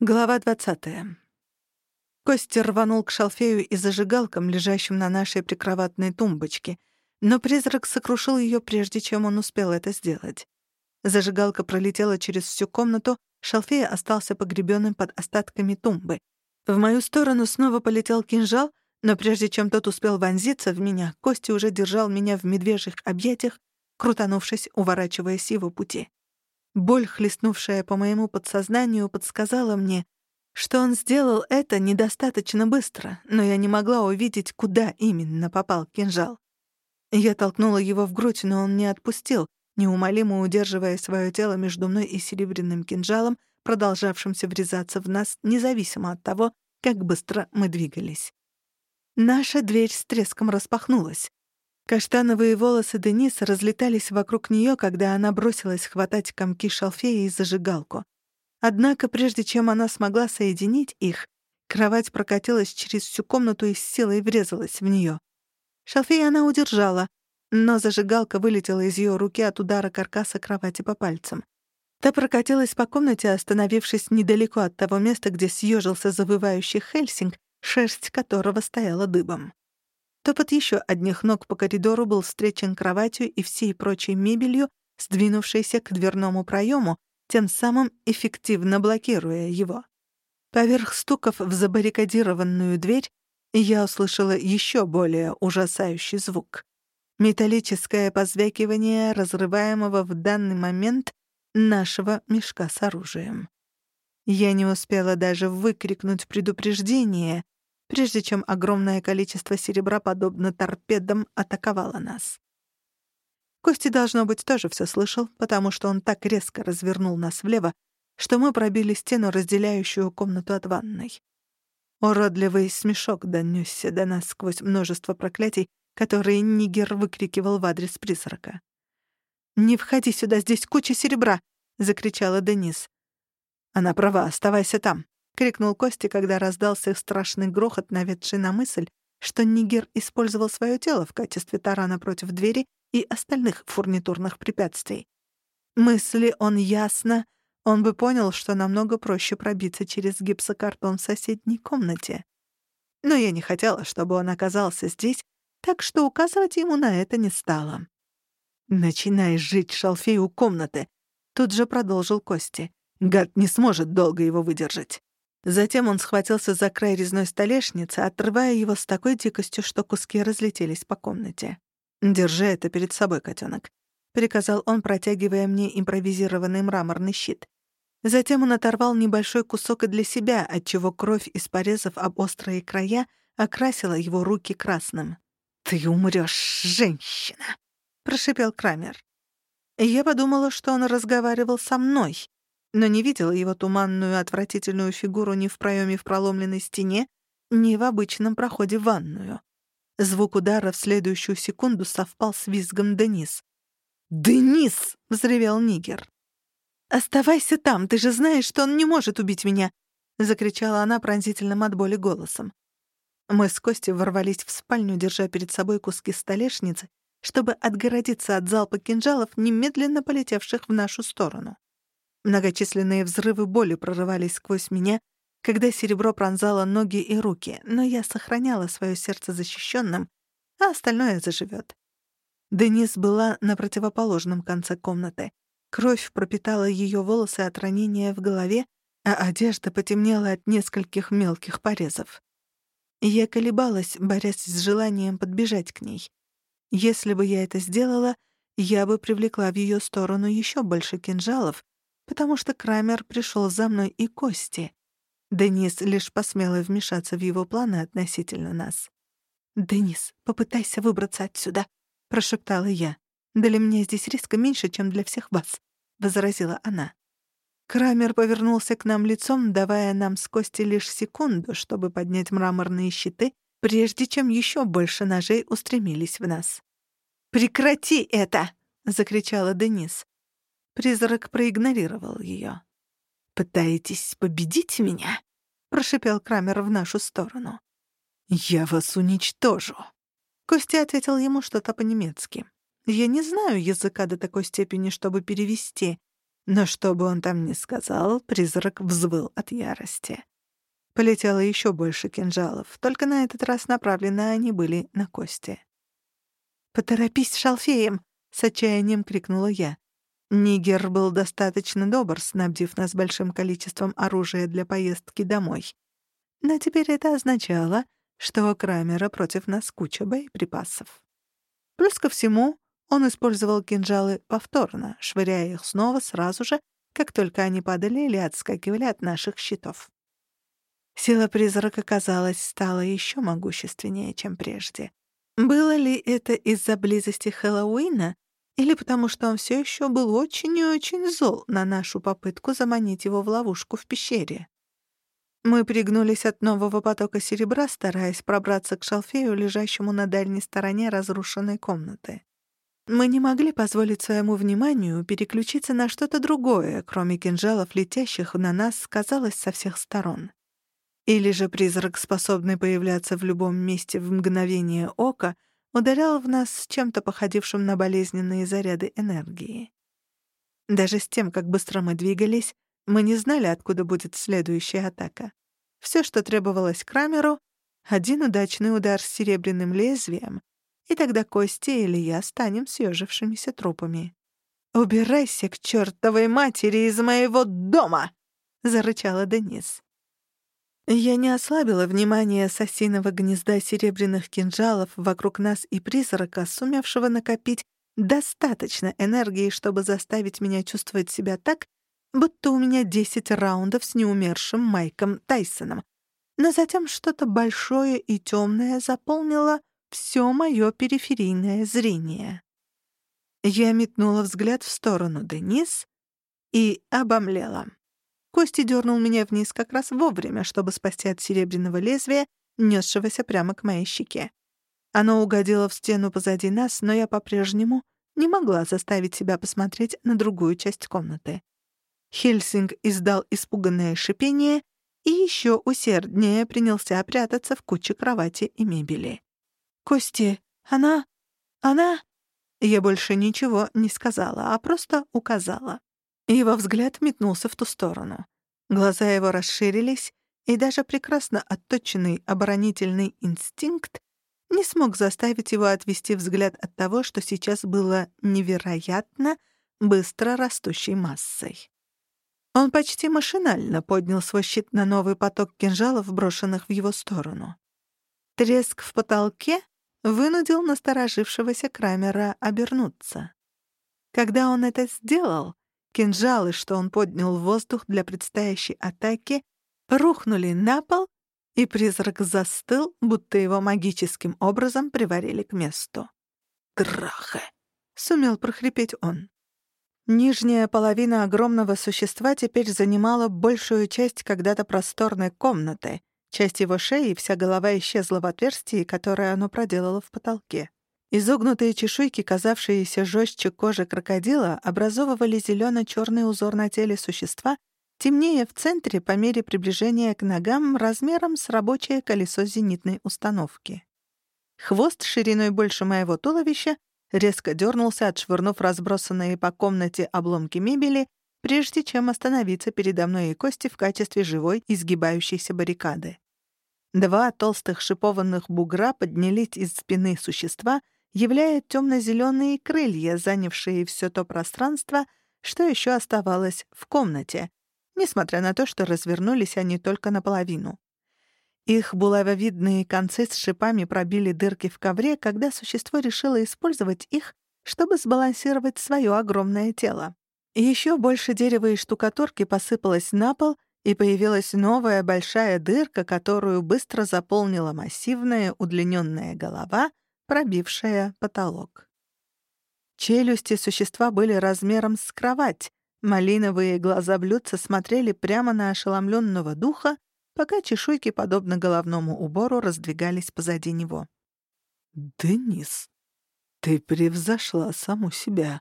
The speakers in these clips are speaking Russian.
Глава 20. Костя рванул к шалфею и зажигалкам, лежащим на нашей прикроватной тумбочке, но призрак сокрушил ее, прежде чем он успел это сделать. Зажигалка пролетела через всю комнату, шалфей остался погребенным под остатками тумбы. В мою сторону снова полетел кинжал, но прежде чем тот успел вонзиться в меня, Костя уже держал меня в медвежьих объятиях, крутанувшись, уворачиваясь его пути. Боль, хлестнувшая по моему подсознанию, подсказала мне, что он сделал это недостаточно быстро, но я не могла увидеть, куда именно попал кинжал. Я толкнула его в грудь, но он не отпустил, неумолимо удерживая свое тело между мной и серебряным кинжалом, продолжавшимся врезаться в нас, независимо от того, как быстро мы двигались. Наша дверь с треском распахнулась. Каштановые волосы Денис разлетались вокруг нее, когда она бросилась хватать комки шалфея и зажигалку. Однако, прежде чем она смогла соединить их, кровать прокатилась через всю комнату и с силой врезалась в нее. Шалфей она удержала, но зажигалка вылетела из ее руки от удара каркаса кровати по пальцам. Та прокатилась по комнате, остановившись недалеко от того места, где съежился завывающий Хельсинг, шерсть которого стояла дыбом. Топот еще одних ног по коридору был встречен кроватью и всей прочей мебелью, сдвинувшейся к дверному проему, тем самым эффективно блокируя его. Поверх стуков в забаррикадированную дверь я услышала еще более ужасающий звук. Металлическое позвякивание разрываемого в данный момент нашего мешка с оружием. Я не успела даже выкрикнуть предупреждение, прежде чем огромное количество серебра, подобно торпедам, атаковало нас. Кости, должно быть, тоже все слышал, потому что он так резко развернул нас влево, что мы пробили стену, разделяющую комнату от ванной. Уродливый смешок донёсся до нас сквозь множество проклятий, которые Нигер выкрикивал в адрес призрака. «Не входи сюда, здесь куча серебра!» — закричала Денис. «Она права, оставайся там», — крикнул Кости, когда раздался их страшный грохот, наведший на мысль, что Нигер использовал свое тело в качестве тарана против двери и остальных фурнитурных препятствий. Мысли он ясно, он бы понял, что намного проще пробиться через гипсокартон в соседней комнате. Но я не хотела, чтобы он оказался здесь, так что указывать ему на это не стала. «Начинай жить шалфей у комнаты», — тут же продолжил Кости. «Гад не сможет долго его выдержать». Затем он схватился за край резной столешницы, отрывая его с такой дикостью, что куски разлетелись по комнате. «Держи это перед собой, котенок», — приказал он, протягивая мне импровизированный мраморный щит. Затем он оторвал небольшой кусок и для себя, отчего кровь из порезов об острые края окрасила его руки красным. «Ты умрёшь, женщина!» — прошипел Крамер. Я подумала, что он разговаривал со мной, но не видела его туманную отвратительную фигуру ни в проеме в проломленной стене, ни в обычном проходе в ванную. Звук удара в следующую секунду совпал с визгом Денис. «Денис!» — взревел Нигер. «Оставайся там, ты же знаешь, что он не может убить меня!» — закричала она пронзительным от боли голосом. Мы с Костей ворвались в спальню, держа перед собой куски столешницы, чтобы отгородиться от залпа кинжалов, немедленно полетевших в нашу сторону. Многочисленные взрывы боли прорывались сквозь меня, когда серебро пронзало ноги и руки, но я сохраняла свое сердце защищенным, а остальное заживет. Денис была на противоположном конце комнаты. Кровь пропитала ее волосы от ранения в голове, а одежда потемнела от нескольких мелких порезов. Я колебалась, борясь с желанием подбежать к ней. Если бы я это сделала, я бы привлекла в ее сторону еще больше кинжалов, потому что Крамер пришел за мной и Кости. Денис лишь посмела вмешаться в его планы относительно нас. «Денис, попытайся выбраться отсюда», — прошептала я. «Для меня здесь риска меньше, чем для всех вас», — возразила она. Крамер повернулся к нам лицом, давая нам с Кости лишь секунду, чтобы поднять мраморные щиты, прежде чем еще больше ножей устремились в нас. «Прекрати это!» — закричала Денис. Призрак проигнорировал ее. «Пытаетесь победить меня?» — прошипел Крамер в нашу сторону. «Я вас уничтожу!» Костя ответил ему что-то по-немецки. Я не знаю языка до такой степени, чтобы перевести, Но что бы он там ни сказал, призрак взвыл от ярости. Полетело еще больше кинжалов, только на этот раз направлены они были на кости. «Поторопись шалфеем!» — с отчаянием крикнула я. Нигер был достаточно добр, снабдив нас большим количеством оружия для поездки домой. Но теперь это означало, что у Крамера против нас куча боеприпасов. Плюс ко всему, он использовал кинжалы повторно, швыряя их снова сразу же, как только они падали или отскакивали от наших щитов. Сила призрака, казалось, стала еще могущественнее, чем прежде. Было ли это из-за близости Хэллоуина или потому что он все еще был очень и очень зол на нашу попытку заманить его в ловушку в пещере? Мы пригнулись от нового потока серебра, стараясь пробраться к шалфею, лежащему на дальней стороне разрушенной комнаты. Мы не могли позволить своему вниманию переключиться на что-то другое, кроме кинжалов, летящих на нас, казалось, со всех сторон. Или же призрак, способный появляться в любом месте в мгновение ока, ударял в нас с чем-то походившим на болезненные заряды энергии. Даже с тем, как быстро мы двигались, мы не знали, откуда будет следующая атака. Все, что требовалось Крамеру — один удачный удар с серебряным лезвием, и тогда Кости или я станем съежившимися трупами. «Убирайся к чертовой матери из моего дома!» — зарычала Денис. Я не ослабила внимание ассасиного гнезда серебряных кинжалов вокруг нас и призрака, сумевшего накопить достаточно энергии, чтобы заставить меня чувствовать себя так, будто у меня десять раундов с неумершим Майком Тайсоном. Но затем что-то большое и темное заполнило все мое периферийное зрение. Я метнула взгляд в сторону Денис и обомлела. Кости дернул меня вниз как раз вовремя, чтобы спасти от серебряного лезвия, несшегося прямо к моей щеке. Оно угодило в стену позади нас, но я по-прежнему не могла заставить себя посмотреть на другую часть комнаты. Хельсинг издал испуганное шипение и еще усерднее принялся прятаться в куче кровати и мебели. «Кости, она... она...» Я больше ничего не сказала, а просто указала. Его взгляд метнулся в ту сторону. Глаза его расширились, и даже прекрасно отточенный оборонительный инстинкт не смог заставить его отвести взгляд от того, что сейчас было невероятно быстро растущей массой. Он почти машинально поднял свой щит на новый поток кинжалов, брошенных в его сторону. Треск в потолке вынудил насторожившегося Крамера обернуться. Когда он это сделал, кинжалы, что он поднял в воздух для предстоящей атаки, рухнули на пол, и призрак застыл, будто его магическим образом приварили к месту. «Граха!» — сумел прохрипеть он. Нижняя половина огромного существа теперь занимала большую часть когда-то просторной комнаты, Часть его шеи и вся голова исчезла в отверстии, которое оно проделало в потолке. Изогнутые чешуйки, казавшиеся жестче кожи крокодила, образовывали зелено-черный узор на теле существа, темнее в центре по мере приближения к ногам размером с рабочее колесо зенитной установки. Хвост шириной больше моего туловища резко дернулся, отшвырнув разбросанные по комнате обломки мебели, прежде чем остановиться передо мной и Кости в качестве живой изгибающейся баррикады. Два толстых шипованных бугра поднялись из спины существа, являя темно-зеленые крылья, занявшие все то пространство, что еще оставалось в комнате, несмотря на то, что развернулись они только наполовину. Их булавовидные концы с шипами пробили дырки в ковре, когда существо решило использовать их, чтобы сбалансировать свое огромное тело. Еще больше дерева и штукатурки посыпалось на пол, и появилась новая большая дырка, которую быстро заполнила массивная удлиненная голова, пробившая потолок. Челюсти существа были размером с кровать, малиновые глаза блюдца смотрели прямо на ошеломленного духа, пока чешуйки, подобно головному убору, раздвигались позади него. «Денис, ты превзошла саму себя»,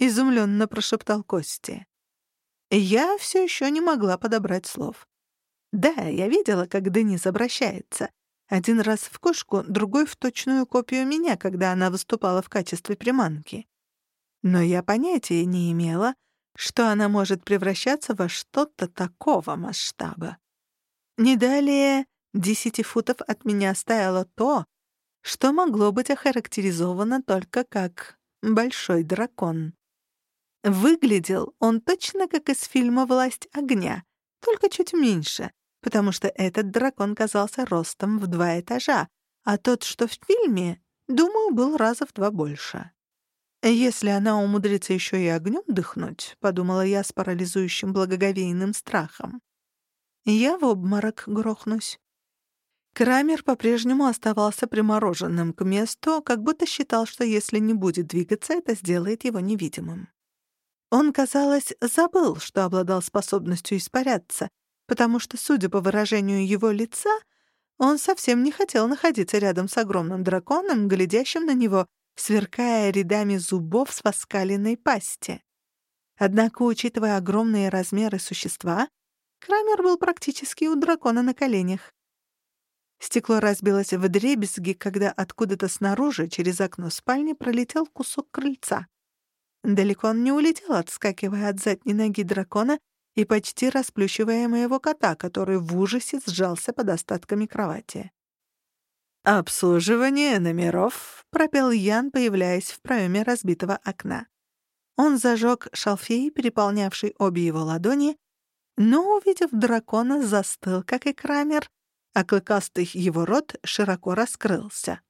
изумленно прошептал Кости. Я все еще не могла подобрать слов. Да, я видела, как Денис обращается. Один раз в кошку, другой в точную копию меня, когда она выступала в качестве приманки. Но я понятия не имела, что она может превращаться во что-то такого масштаба. Не далее десяти футов от меня стояло то, что могло быть охарактеризовано только как «большой дракон». Выглядел он точно как из фильма «Власть огня», только чуть меньше, потому что этот дракон казался ростом в два этажа, а тот, что в фильме, думаю, был раза в два больше. «Если она умудрится еще и огнем дыхнуть», — подумала я с парализующим благоговейным страхом, — «я в обморок грохнусь». Крамер по-прежнему оставался примороженным к месту, как будто считал, что если не будет двигаться, это сделает его невидимым. Он, казалось, забыл, что обладал способностью испаряться, потому что, судя по выражению его лица, он совсем не хотел находиться рядом с огромным драконом, глядящим на него, сверкая рядами зубов с воскаленной пасти. Однако, учитывая огромные размеры существа, Крамер был практически у дракона на коленях. Стекло разбилось в дребезги, когда откуда-то снаружи, через окно спальни, пролетел кусок крыльца. Далеко он не улетел, отскакивая от задней ноги дракона и почти расплющивая моего кота, который в ужасе сжался под остатками кровати. «Обслуживание номеров», — пропел Ян, появляясь в проеме разбитого окна. Он зажег шалфей, переполнявший обе его ладони, но, увидев дракона, застыл, как и Крамер, а клыкастый его рот широко раскрылся.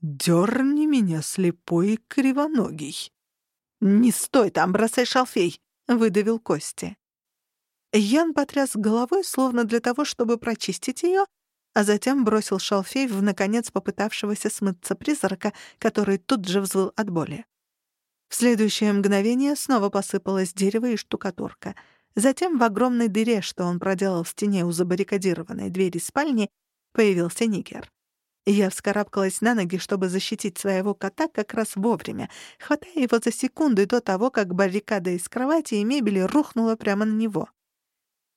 «Дёрни меня, слепой и кривоногий!» «Не стой там, бросай шалфей!» — выдавил Кости. Ян потряс головой, словно для того, чтобы прочистить ее, а затем бросил шалфей в, наконец, попытавшегося смыться призрака, который тут же взвыл от боли. В следующее мгновение снова посыпалось дерево и штукатурка — Затем в огромной дыре, что он проделал в стене у забаррикадированной двери спальни, появился Нигер. Я вскарабкалась на ноги, чтобы защитить своего кота как раз вовремя, хватая его за секунду до того, как баррикада из кровати и мебели рухнула прямо на него.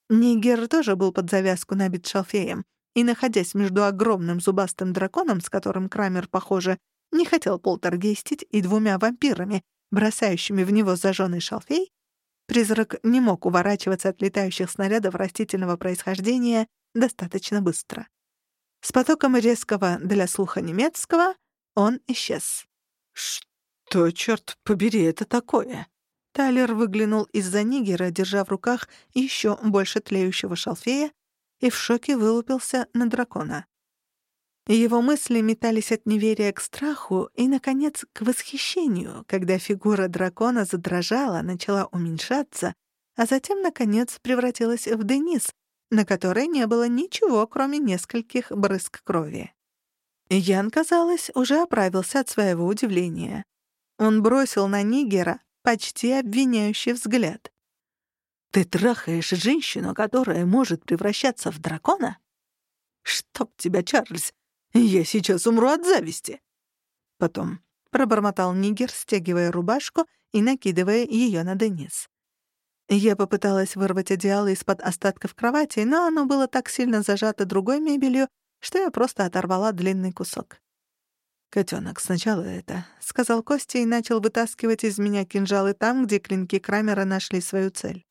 Нигер тоже был под завязку набит шалфеем, и, находясь между огромным зубастым драконом, с которым Крамер, похоже, не хотел полтергейстить, и двумя вампирами, бросающими в него зажженный шалфей, Призрак не мог уворачиваться от летающих снарядов растительного происхождения достаточно быстро. С потоком резкого для слуха немецкого он исчез. «Что, черт побери, это такое?» Тайлер выглянул из-за нигера, держа в руках еще больше тлеющего шалфея, и в шоке вылупился на дракона. Его мысли метались от неверия к страху и, наконец, к восхищению, когда фигура дракона задрожала, начала уменьшаться, а затем, наконец, превратилась в Денис, на которой не было ничего, кроме нескольких брызг крови. Ян, казалось, уже оправился от своего удивления. Он бросил на Нигера почти обвиняющий взгляд. «Ты трахаешь женщину, которая может превращаться в дракона?» «Чтоб тебя, Чарльз, я сейчас умру от зависти. Потом пробормотал Нигер, стягивая рубашку и накидывая ее на Денис. Я попыталась вырвать одеяло из-под остатков кровати, но оно было так сильно зажато другой мебелью, что я просто оторвала длинный кусок. «Котёнок, сначала это», — сказал Костя и начал вытаскивать из меня кинжалы там, где клинки Крамера нашли свою цель.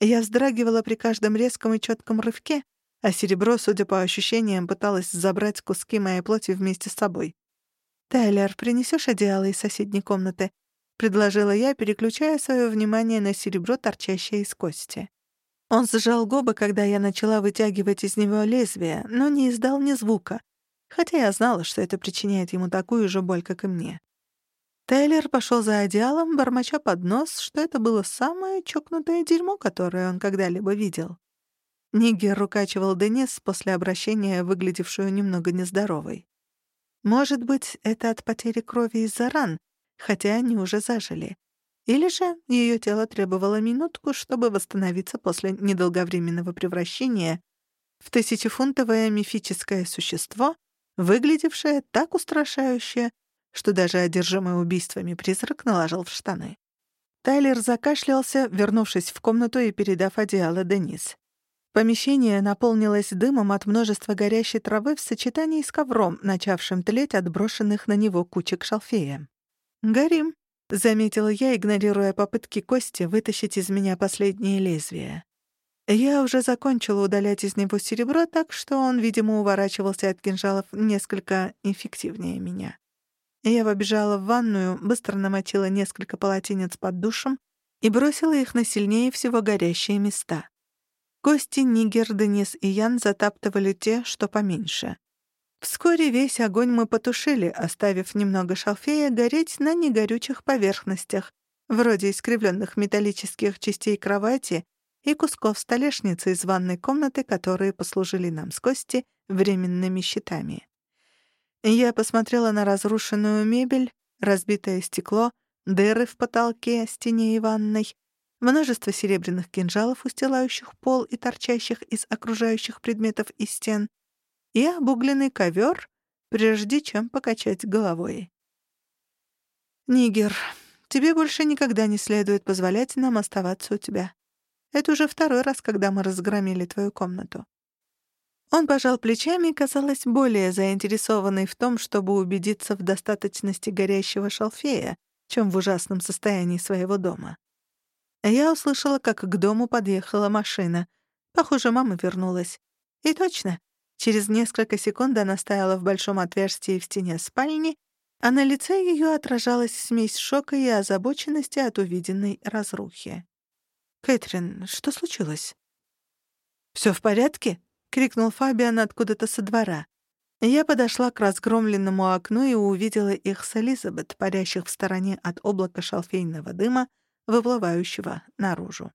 Я вздрагивала при каждом резком и чётком рывке, а серебро, судя по ощущениям, пыталось забрать куски моей плоти вместе с собой. «Тайлер, принесешь одеяло из соседней комнаты?» — предложила я, переключая свое внимание на серебро, торчащее из кости. Он сжал губы, когда я начала вытягивать из него лезвие, но не издал ни звука, хотя я знала, что это причиняет ему такую же боль, как и мне. Тайлер пошел за одеялом, бормоча под нос, что это было самое чокнутое дерьмо, которое он когда-либо видел. Нигер укачивал Денис после обращения, выглядевшую немного нездоровой. Может быть, это от потери крови из-за ран, хотя они уже зажили. Или же ее тело требовало минутку, чтобы восстановиться после недолговременного превращения в тысячефунтовое мифическое существо, выглядевшее так устрашающе, что даже одержимый убийствами призрак наложил в штаны. Тайлер закашлялся, вернувшись в комнату и передав одеяло Денис. Помещение наполнилось дымом от множества горящей травы в сочетании с ковром, начавшим тлеть от брошенных на него кучек шалфея. «Горим», заметила я, игнорируя попытки Кости вытащить из меня последнее лезвие. Я уже закончила удалять из него серебро, так что он, видимо, уворачивался от кинжалов несколько эффективнее меня. Я побежала в ванную, быстро намочила несколько полотенец под душем и бросила их на сильнее всего горящие места. Кости, Нигер, Денис и Ян затаптывали те, что поменьше. Вскоре весь огонь мы потушили, оставив немного шалфея гореть на негорючих поверхностях, вроде искривленных металлических частей кровати и кусков столешницы из ванной комнаты, которые послужили нам с Кости временными щитами. Я посмотрела на разрушенную мебель, разбитое стекло, дыры в потолке, стене и ванной, множество серебряных кинжалов, устилающих пол и торчащих из окружающих предметов и стен, и обугленный ковер, прежде чем покачать головой. «Нигер, тебе больше никогда не следует позволять нам оставаться у тебя. Это уже второй раз, когда мы разгромили твою комнату». Он пожал плечами, казалось, более заинтересованный в том, чтобы убедиться в достаточности горящего шалфея, чем в ужасном состоянии своего дома. Я услышала, как к дому подъехала машина. Похоже, мама вернулась. И точно, Через несколько секунд она стояла в большом отверстии в стене спальни, а на лице ее отражалась смесь шока и озабоченности от увиденной разрухи. «Кэтрин, что случилось?» «Всё в порядке?» — крикнул Фабиан откуда-то со двора. Я подошла к разгромленному окну и увидела их с Элизабет, парящих в стороне от облака шалфейного дыма, выплывающего наружу.